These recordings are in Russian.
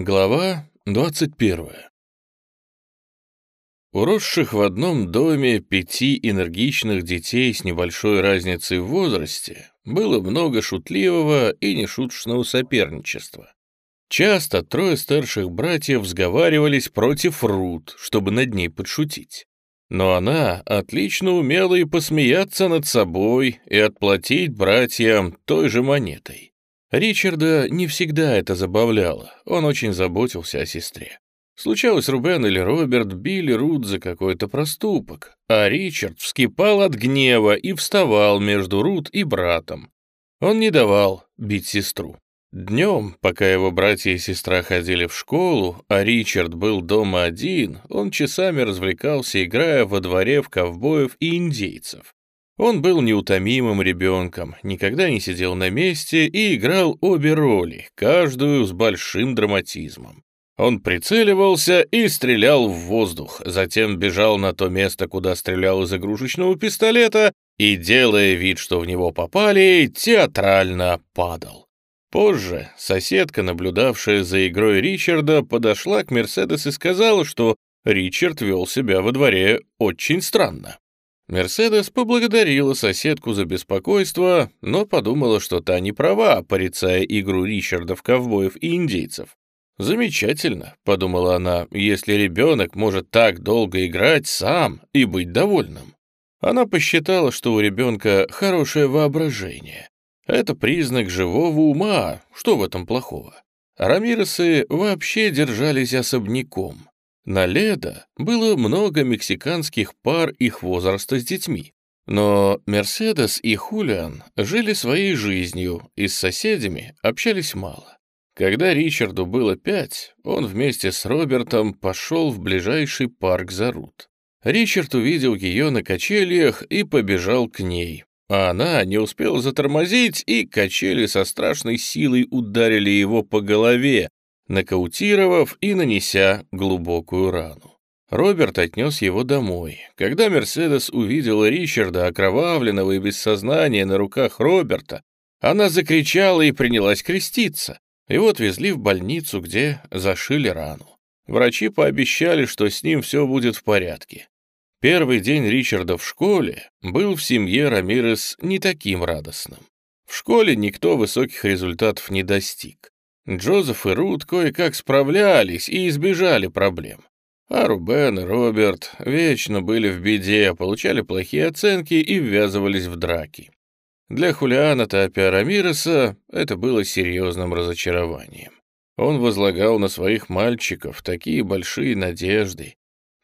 Глава 21. У росших в одном доме пяти энергичных детей с небольшой разницей в возрасте было много шутливого и нешуточного соперничества. Часто трое старших братьев сговаривались против Рут, чтобы над ней подшутить. Но она отлично умела и посмеяться над собой, и отплатить братьям той же монетой. Ричарда не всегда это забавляло, он очень заботился о сестре. Случалось, Рубен или Роберт били Рут за какой-то проступок, а Ричард вскипал от гнева и вставал между Рут и братом. Он не давал бить сестру. Днем, пока его братья и сестра ходили в школу, а Ричард был дома один, он часами развлекался, играя во дворе в ковбоев и индейцев. Он был неутомимым ребенком, никогда не сидел на месте и играл обе роли, каждую с большим драматизмом. Он прицеливался и стрелял в воздух, затем бежал на то место, куда стрелял из игрушечного пистолета, и, делая вид, что в него попали, театрально падал. Позже соседка, наблюдавшая за игрой Ричарда, подошла к Мерседес и сказала, что Ричард вел себя во дворе очень странно. Мерседес поблагодарила соседку за беспокойство, но подумала, что та не права, порицая игру Ричарда в ковбоев и индейцев. «Замечательно», — подумала она, — «если ребенок может так долго играть сам и быть довольным». Она посчитала, что у ребенка хорошее воображение. Это признак живого ума, что в этом плохого? Рамиресы вообще держались особняком. На лето было много мексиканских пар их возраста с детьми. Но Мерседес и Хулиан жили своей жизнью и с соседями общались мало. Когда Ричарду было пять, он вместе с Робертом пошел в ближайший парк Зарут. Ричард увидел ее на качельях и побежал к ней, а она не успела затормозить, и качели со страшной силой ударили его по голове, нокаутировав и нанеся глубокую рану. Роберт отнес его домой. Когда Мерседес увидела Ричарда, окровавленного и без сознания на руках Роберта, она закричала и принялась креститься. Его отвезли в больницу, где зашили рану. Врачи пообещали, что с ним все будет в порядке. Первый день Ричарда в школе был в семье Рамирес не таким радостным. В школе никто высоких результатов не достиг. Джозеф и Рут кое-как справлялись и избежали проблем. А Рубен и Роберт вечно были в беде, получали плохие оценки и ввязывались в драки. Для Хулиана Тапиа Рамиреса это было серьезным разочарованием. Он возлагал на своих мальчиков такие большие надежды.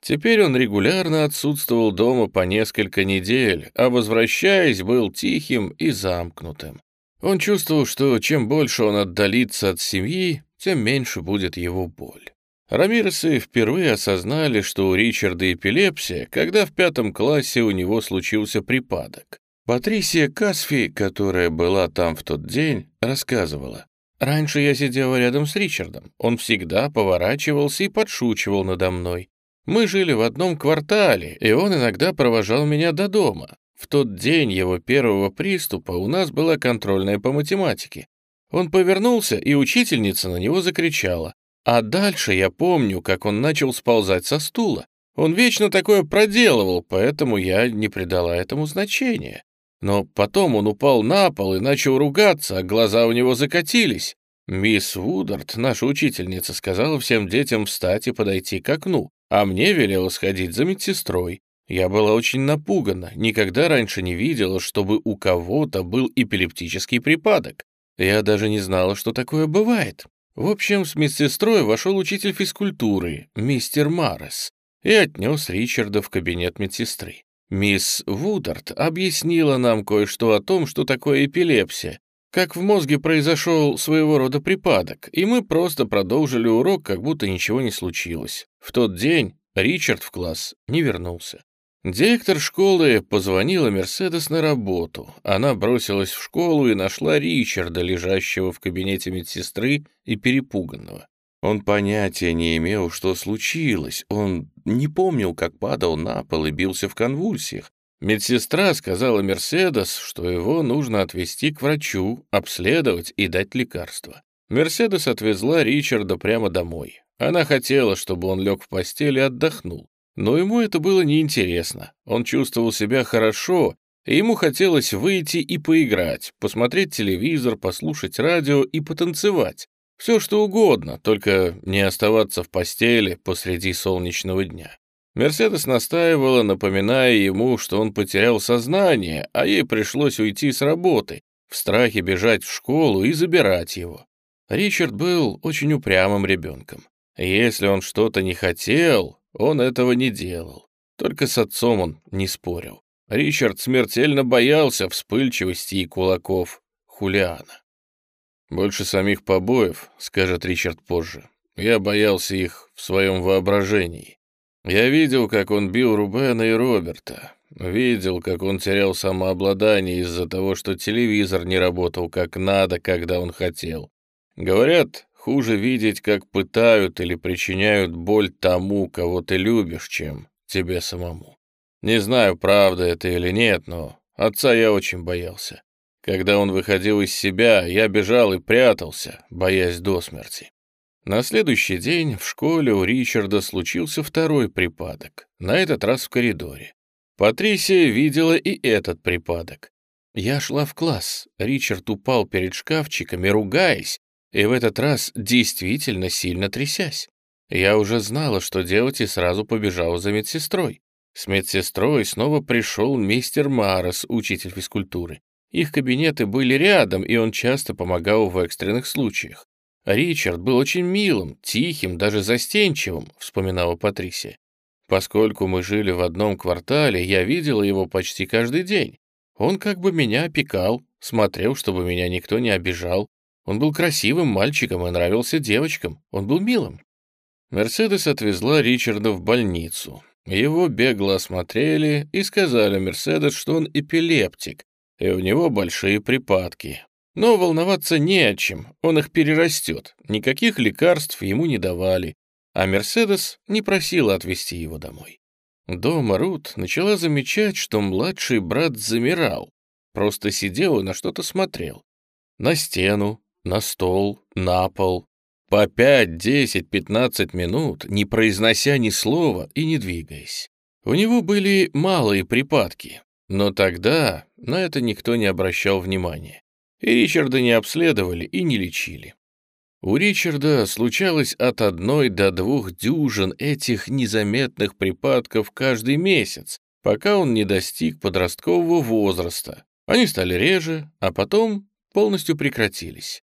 Теперь он регулярно отсутствовал дома по несколько недель, а возвращаясь, был тихим и замкнутым. Он чувствовал, что чем больше он отдалится от семьи, тем меньше будет его боль. Рамиресы впервые осознали, что у Ричарда эпилепсия, когда в пятом классе у него случился припадок. Патрисия Касфи, которая была там в тот день, рассказывала. «Раньше я сидела рядом с Ричардом. Он всегда поворачивался и подшучивал надо мной. Мы жили в одном квартале, и он иногда провожал меня до дома. В тот день его первого приступа у нас была контрольная по математике. Он повернулся, и учительница на него закричала. А дальше я помню, как он начал сползать со стула. Он вечно такое проделывал, поэтому я не придала этому значения. Но потом он упал на пол и начал ругаться, а глаза у него закатились. Мисс Вудард, наша учительница, сказала всем детям встать и подойти к окну, а мне велела сходить за медсестрой. Я была очень напугана, никогда раньше не видела, чтобы у кого-то был эпилептический припадок. Я даже не знала, что такое бывает. В общем, с медсестрой вошел учитель физкультуры, мистер Маррес, и отнес Ричарда в кабинет медсестры. Мисс Вудард объяснила нам кое-что о том, что такое эпилепсия, как в мозге произошел своего рода припадок, и мы просто продолжили урок, как будто ничего не случилось. В тот день Ричард в класс не вернулся. Директор школы позвонила Мерседес на работу. Она бросилась в школу и нашла Ричарда, лежащего в кабинете медсестры и перепуганного. Он понятия не имел, что случилось. Он не помнил, как падал на пол и бился в конвульсиях. Медсестра сказала Мерседес, что его нужно отвезти к врачу, обследовать и дать лекарство. Мерседес отвезла Ричарда прямо домой. Она хотела, чтобы он лег в постель и отдохнул. Но ему это было неинтересно. Он чувствовал себя хорошо, и ему хотелось выйти и поиграть, посмотреть телевизор, послушать радио и потанцевать. Все что угодно, только не оставаться в постели посреди солнечного дня. Мерседес настаивала, напоминая ему, что он потерял сознание, а ей пришлось уйти с работы, в страхе бежать в школу и забирать его. Ричард был очень упрямым ребенком. Если он что-то не хотел, он этого не делал. Только с отцом он не спорил. Ричард смертельно боялся вспыльчивости и кулаков Хулиана. «Больше самих побоев», — скажет Ричард позже. «Я боялся их в своем воображении. Я видел, как он бил Рубена и Роберта. Видел, как он терял самообладание из-за того, что телевизор не работал как надо, когда он хотел. Говорят, хуже видеть, как пытают или причиняют боль тому, кого ты любишь, чем тебе самому. Не знаю, правда это или нет, но отца я очень боялся. Когда он выходил из себя, я бежал и прятался, боясь до смерти. На следующий день в школе у Ричарда случился второй припадок, на этот раз в коридоре. Патрисия видела и этот припадок. Я шла в класс, Ричард упал перед шкафчиками, ругаясь, и в этот раз действительно сильно трясясь. Я уже знала, что делать, и сразу побежала за медсестрой. С медсестрой снова пришел мистер Марос, учитель физкультуры. Их кабинеты были рядом, и он часто помогал в экстренных случаях. Ричард был очень милым, тихим, даже застенчивым, вспоминала Патрисия. Поскольку мы жили в одном квартале, я видела его почти каждый день. Он как бы меня опекал, смотрел, чтобы меня никто не обижал. Он был красивым мальчиком и нравился девочкам. Он был милым. Мерседес отвезла Ричарда в больницу. Его бегло осмотрели и сказали Мерседес, что он эпилептик, и у него большие припадки. Но волноваться не о чем, он их перерастет, никаких лекарств ему не давали, а Мерседес не просила отвезти его домой. Дома Рут начала замечать, что младший брат замирал, просто сидел и на что-то смотрел. На стену, на стол, на пол. По пять, десять, пятнадцать минут, не произнося ни слова и не двигаясь. У него были малые припадки, но тогда на это никто не обращал внимания и Ричарда не обследовали и не лечили. У Ричарда случалось от одной до двух дюжин этих незаметных припадков каждый месяц, пока он не достиг подросткового возраста. Они стали реже, а потом полностью прекратились.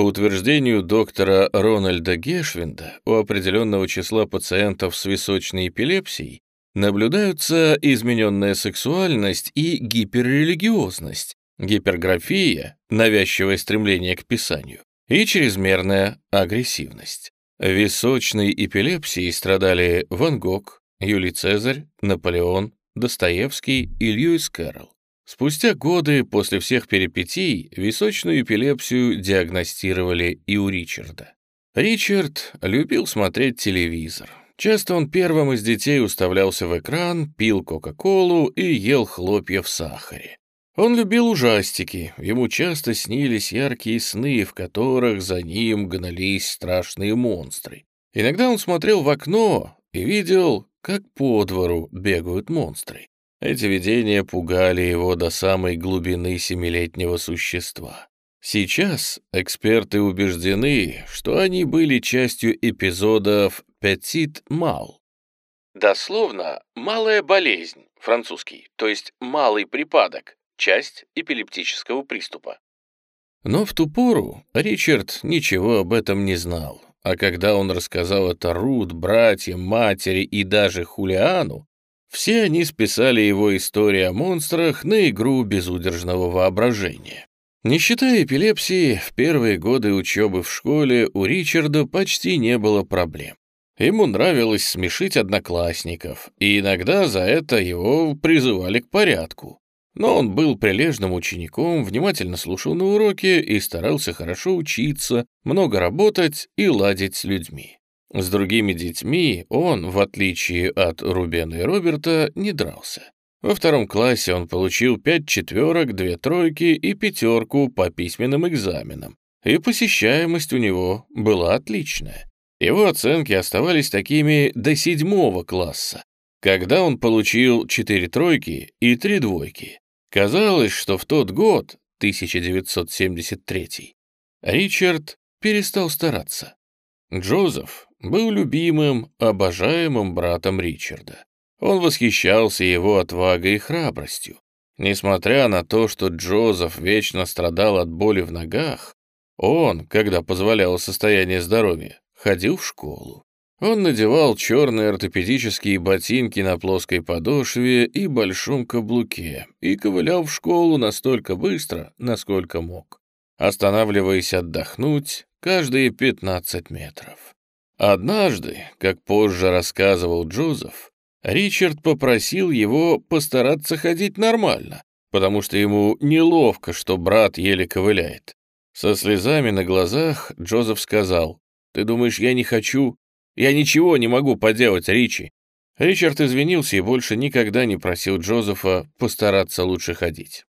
По утверждению доктора Рональда Гешвинда, у определенного числа пациентов с височной эпилепсией наблюдаются измененная сексуальность и гиперрелигиозность, гиперграфия, навязчивое стремление к писанию, и чрезмерная агрессивность. Височной эпилепсией страдали Ван Гог, Юлий Цезарь, Наполеон, Достоевский и Льюис Кэрролл. Спустя годы после всех перипетий височную эпилепсию диагностировали и у Ричарда. Ричард любил смотреть телевизор. Часто он первым из детей уставлялся в экран, пил Кока-Колу и ел хлопья в сахаре. Он любил ужастики, ему часто снились яркие сны, в которых за ним гнались страшные монстры. Иногда он смотрел в окно и видел, как по двору бегают монстры. Эти видения пугали его до самой глубины семилетнего существа. Сейчас эксперты убеждены, что они были частью эпизодов «Petit Mal». Дословно «малая болезнь», французский, то есть «малый припадок», часть эпилептического приступа. Но в ту пору Ричард ничего об этом не знал, а когда он рассказал это Рут, братьям, матери и даже Хулиану, все они списали его историю о монстрах на игру безудержного воображения. Не считая эпилепсии, в первые годы учебы в школе у Ричарда почти не было проблем. Ему нравилось смешить одноклассников, и иногда за это его призывали к порядку. Но он был прилежным учеником, внимательно слушал на уроки и старался хорошо учиться, много работать и ладить с людьми. С другими детьми он, в отличие от Рубена и Роберта, не дрался. Во втором классе он получил пять четверок, две тройки и пятерку по письменным экзаменам. и посещаемость у него была отличная. Его оценки оставались такими до седьмого класса, когда он получил четыре тройки и три двойки. Казалось, что в тот год, 1973, Ричард перестал стараться. Джозеф был любимым, обожаемым братом Ричарда. Он восхищался его отвагой и храбростью. Несмотря на то, что Джозеф вечно страдал от боли в ногах, он, когда позволяло состояние здоровья, ходил в школу. Он надевал черные ортопедические ботинки на плоской подошве и большом каблуке и ковылял в школу настолько быстро, насколько мог, останавливаясь отдохнуть каждые 15 метров. Однажды, как позже рассказывал Джозеф, Ричард попросил его постараться ходить нормально, потому что ему неловко, что брат еле ковыляет. Со слезами на глазах Джозеф сказал, «Ты думаешь, я не хочу? Я ничего не могу поделать, Ричи». Ричард извинился и больше никогда не просил Джозефа постараться лучше ходить.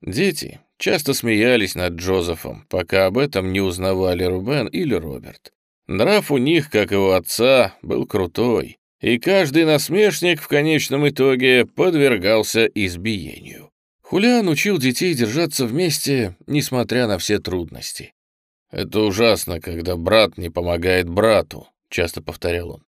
Дети часто смеялись над Джозефом, пока об этом не узнавали Рубен или Роберт. Нрав у них, как и у отца, был крутой, и каждый насмешник в конечном итоге подвергался избиению. Хулиан учил детей держаться вместе, несмотря на все трудности. «Это ужасно, когда брат не помогает брату», — часто повторял он.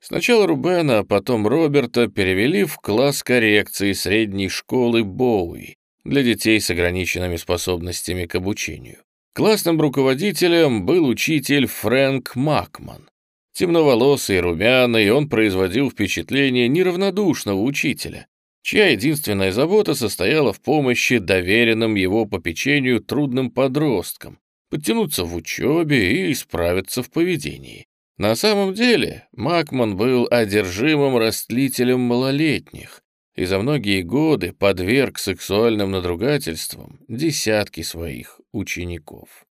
Сначала Рубена, а потом Роберта перевели в класс коррекции средней школы Боуи для детей с ограниченными способностями к обучению. Классным руководителем был учитель Фрэнк Макман. Темноволосый и румяный, он производил впечатление неравнодушного учителя, чья единственная забота состояла в помощи доверенным его попечению трудным подросткам, подтянуться в учебе и исправиться в поведении. На самом деле Макман был одержимым растлителем малолетних и за многие годы подверг сексуальным надругательствам десятки своих учеников.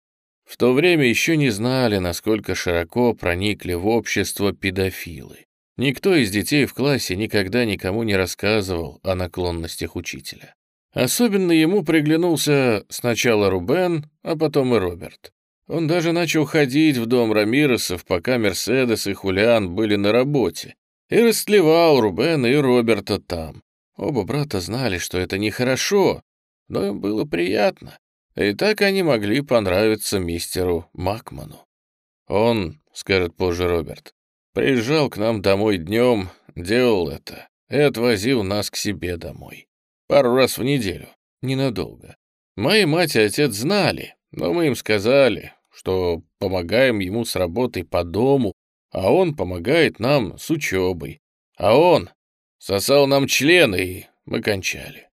В то время еще не знали, насколько широко проникли в общество педофилы. Никто из детей в классе никогда никому не рассказывал о наклонностях учителя. Особенно ему приглянулся сначала Рубен, а потом и Роберт. Он даже начал ходить в дом Рамиресов, пока Мерседес и Хулиан были на работе, и растлевал Рубена и Роберта там. Оба брата знали, что это нехорошо, но им было приятно. И так они могли понравиться мистеру Макману. Он, скажет позже Роберт, приезжал к нам домой днем, делал это и отвозил нас к себе домой. Пару раз в неделю, ненадолго. Мои мать и отец знали, но мы им сказали, что помогаем ему с работой по дому, а он помогает нам с учебой. А он сосал нам члены, и мы кончали.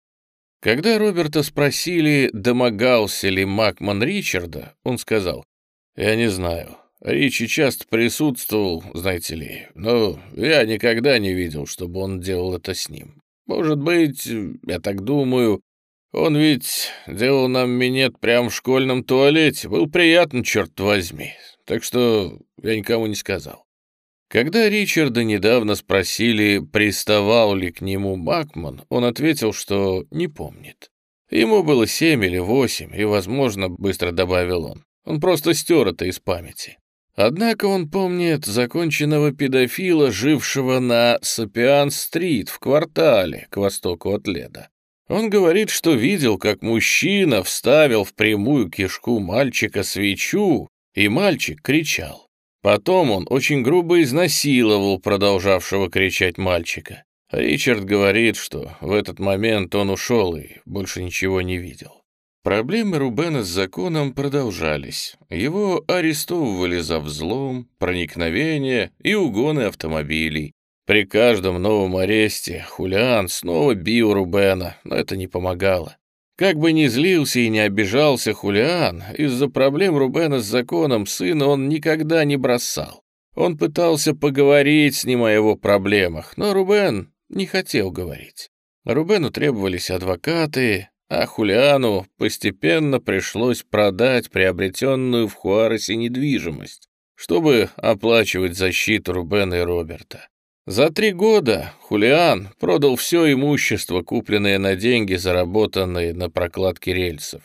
Когда Роберта спросили, домогался ли Макман Ричарда, он сказал, «Я не знаю. Ричи часто присутствовал, знаете ли, но я никогда не видел, чтобы он делал это с ним. Может быть, я так думаю, он ведь делал нам минет прямо в школьном туалете. Был приятно, черт возьми. Так что я никому не сказал. Когда Ричарда недавно спросили, приставал ли к нему Макман, он ответил, что не помнит. Ему было семь или восемь, и, возможно, быстро добавил он. Он просто стер это из памяти. Однако он помнит законченного педофила, жившего на Сапиан-стрит в квартале к востоку от Леда. Он говорит, что видел, как мужчина вставил в прямую кишку мальчика свечу, и мальчик кричал. Потом он очень грубо изнасиловал продолжавшего кричать мальчика. Ричард говорит, что в этот момент он ушел и больше ничего не видел. Проблемы Рубена с законом продолжались. Его арестовывали за взлом, проникновение и угоны автомобилей. При каждом новом аресте Хулиан снова бил Рубена, но это не помогало. Как бы ни злился и не обижался Хулиан, из-за проблем Рубена с законом сына он никогда не бросал. Он пытался поговорить с ним о его проблемах, но Рубен не хотел говорить. Рубену требовались адвокаты, а Хулиану постепенно пришлось продать приобретенную в Хуаресе недвижимость, чтобы оплачивать защиту Рубена и Роберта. За три года Хулиан продал все имущество, купленное на деньги, заработанные на прокладке рельсов.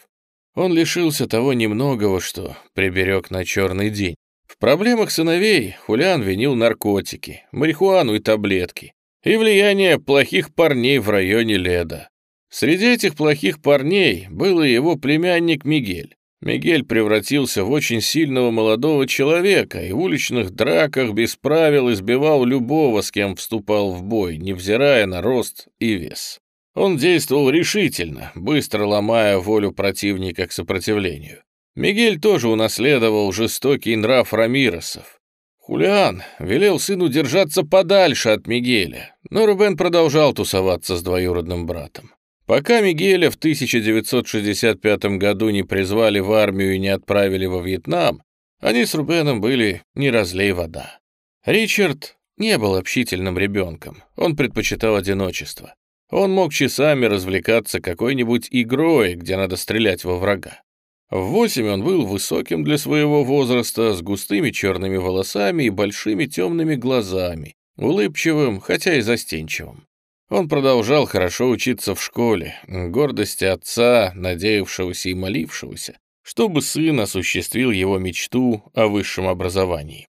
Он лишился того немногого, что приберег на черный день. В проблемах сыновей Хулиан винил наркотики, марихуану и таблетки, и влияние плохих парней в районе Леда. Среди этих плохих парней был и его племянник Мигель. Мигель превратился в очень сильного молодого человека и в уличных драках без правил избивал любого, с кем вступал в бой, невзирая на рост и вес. Он действовал решительно, быстро ломая волю противника к сопротивлению. Мигель тоже унаследовал жестокий нрав Рамиросов. Хулиан велел сыну держаться подальше от Мигеля, но Рубен продолжал тусоваться с двоюродным братом. Пока Мигеля в 1965 году не призвали в армию и не отправили во Вьетнам, они с Рубеном были не разлей вода. Ричард не был общительным ребенком, он предпочитал одиночество. Он мог часами развлекаться какой-нибудь игрой, где надо стрелять во врага. В восемь он был высоким для своего возраста, с густыми черными волосами и большими темными глазами, улыбчивым, хотя и застенчивым. Он продолжал хорошо учиться в школе, гордости отца, надеявшегося и молившегося, чтобы сын осуществил его мечту о высшем образовании.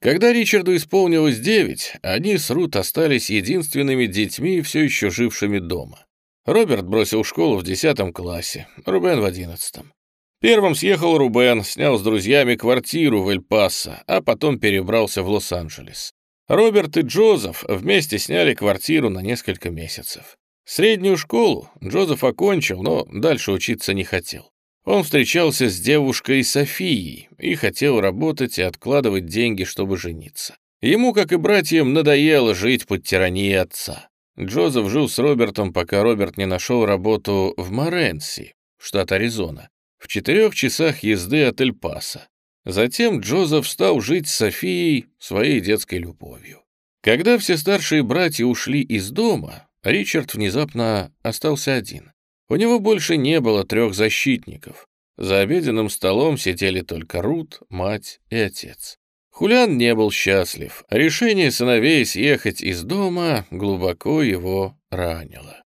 Когда Ричарду исполнилось девять, они с Рут остались единственными детьми, все еще жившими дома. Роберт бросил школу в десятом классе, Рубен в одиннадцатом. Первым съехал Рубен, снял с друзьями квартиру в Эль-Пасо, а потом перебрался в Лос-Анджелес. Роберт и Джозеф вместе сняли квартиру на несколько месяцев. Среднюю школу Джозеф окончил, но дальше учиться не хотел. Он встречался с девушкой Софией и хотел работать и откладывать деньги, чтобы жениться. Ему, как и братьям, надоело жить под тиранией отца. Джозеф жил с Робертом, пока Роберт не нашел работу в Моренси, штат Аризона, в четырех часах езды от Эль-Паса. Затем Джозеф стал жить с Софией своей детской любовью. Когда все старшие братья ушли из дома, Ричард внезапно остался один. У него больше не было трех защитников. За обеденным столом сидели только Рут, мать и отец. Хулиан не был счастлив. Решение сыновей съехать из дома глубоко его ранило.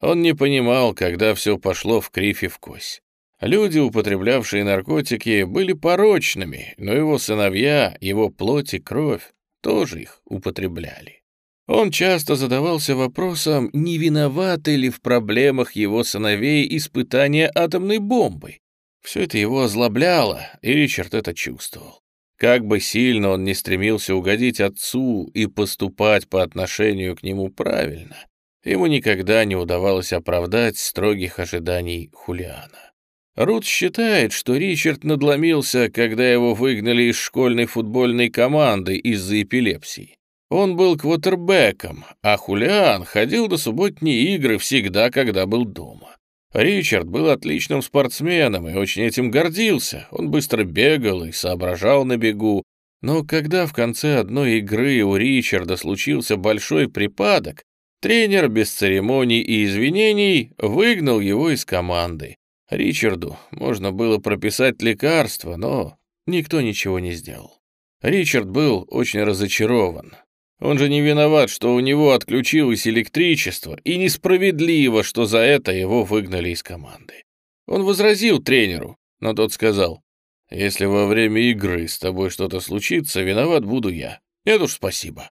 Он не понимал, когда все пошло в кривь и в кось. Люди, употреблявшие наркотики, были порочными, но его сыновья, его плоть и кровь тоже их употребляли. Он часто задавался вопросом, не виноваты ли в проблемах его сыновей испытания атомной бомбой. Все это его озлобляло, и Ричард это чувствовал. Как бы сильно он не стремился угодить отцу и поступать по отношению к нему правильно, ему никогда не удавалось оправдать строгих ожиданий Хулиана. Рут считает, что Ричард надломился, когда его выгнали из школьной футбольной команды из-за эпилепсии. Он был квотербеком, а Хулиан ходил до субботние игры всегда, когда был дома. Ричард был отличным спортсменом и очень этим гордился. Он быстро бегал и соображал на бегу. Но когда в конце одной игры у Ричарда случился большой припадок, тренер без церемоний и извинений выгнал его из команды. Ричарду можно было прописать лекарство, но никто ничего не сделал. Ричард был очень разочарован. Он же не виноват, что у него отключилось электричество, и несправедливо, что за это его выгнали из команды. Он возразил тренеру, но тот сказал, «Если во время игры с тобой что-то случится, виноват буду я. Нет уж, спасибо».